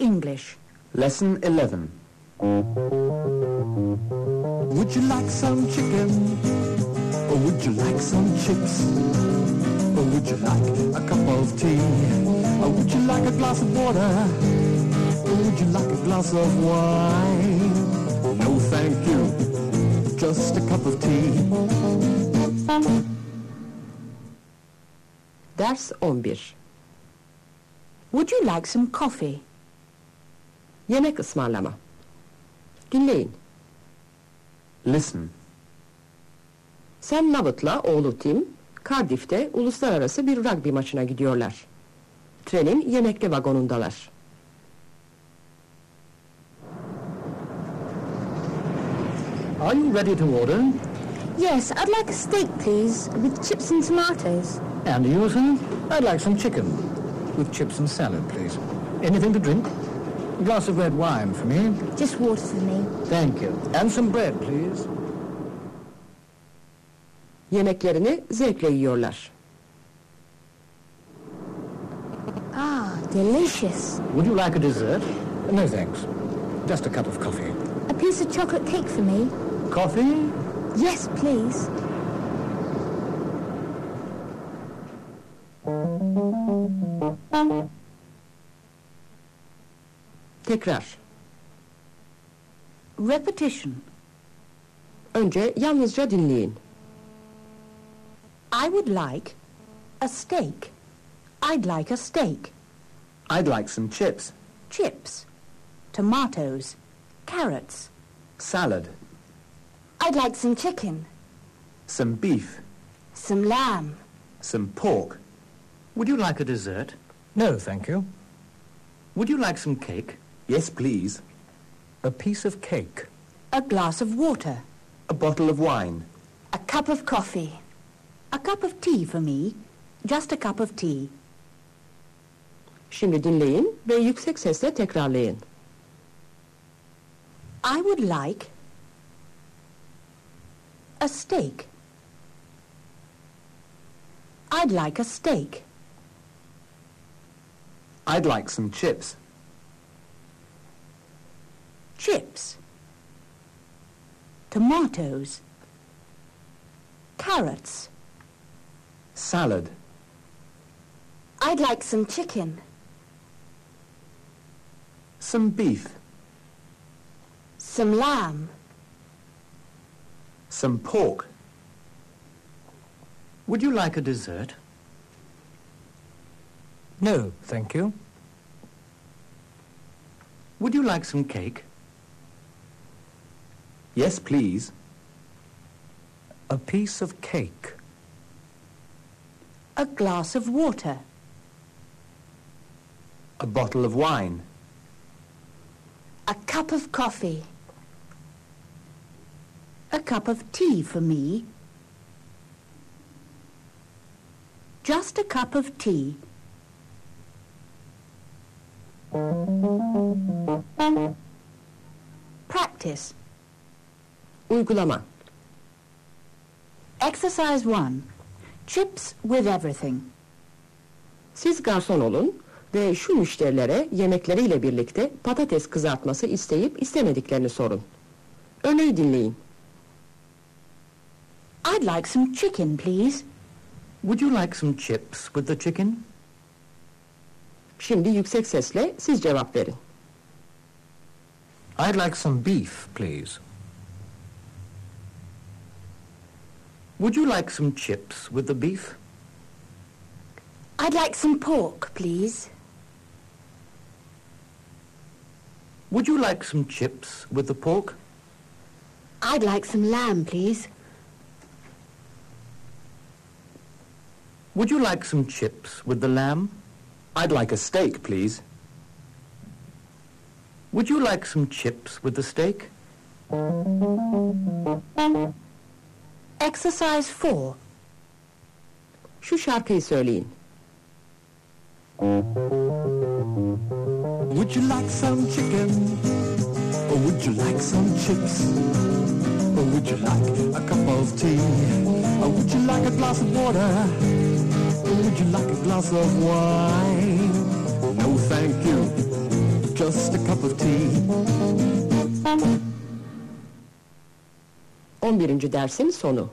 English. Lesson 11. Would you like some chicken? Or would you like some chips? Or would you like a cup of tea? Or would you like a glass of water? Or would you like a glass of wine? No, thank you. Just a cup of tea. Ders 11. Would you like some coffee? Yemek ısmarlama. Dinleyin. Listen. Sam Lovett'la oğlu Tim, Cardiff'te uluslararası bir rugby maçına gidiyorlar. Trenin yemekli vagonundalar. Are you ready to order? Yes, I'd like a steak, please, with chips and tomatoes. And you, sir? I'd like some chicken. With chips and salad, please. Anything to drink? A glass of red wine for me. Just water for me. Thank you. And some bread, please. Yemeklerini zevkle yiyorlar. Ah, delicious. Would you like a dessert? No, thanks. Just a cup of coffee. A piece of chocolate cake for me. Coffee? Yes, please. Tekrar. Repetition. Önce yalnızca dinleyin. I would like a steak. I'd like a steak. I'd like some chips. Chips. Tomatoes. Carrots. Salad. I'd like some chicken, Some beef. some lamb. Some pork. Would you like a dessert? No, thank you. Would you like some cake? Yes, please. A piece of cake. A glass of water. A bottle of wine. A cup of coffee. A cup of tea for me. Just a cup of tea. Şimdi dinleyin ve yüksek sesle tekrarlayın. I would like a steak. I'd like a steak. I'd like some chips. Chips. Tomatoes. Carrots. Salad. I'd like some chicken, Some beef. some lamb. Some pork. Would you like a dessert? No, thank you. Would you like some cake? Yes, please. A piece of cake. A glass of water. A bottle of wine. A cup of coffee. A cup of tea for me. Just a cup of tea. Practice. Uygulama. Exercise 1. Chips with everything. Siz garson olun ve şu müşterilere yemekleriyle birlikte patates kızartması isteyip istemediklerini sorun. Örneği dinleyin. I'd like some chicken, please. Would you like some chips with the chicken? Şimdi yüksek sesle siz cevap verin. I'd like some beef, please. Would you like some chips with the beef? I'd like some pork, please. Would you like some chips with the pork? I'd like some lamb, please. Would you like some chips with the lamb? I'd like a steak, please. Would you like some chips with the steak? Exercise 4. Şu şarkıyı söyleyin. Would you like some chicken? Or would you like some chips? Or would you like a cup of tea? Or would you like a glass of water? Or would you like a glass of wine? No, thank you. just a cup of tea. Um, 11. dersin sonu.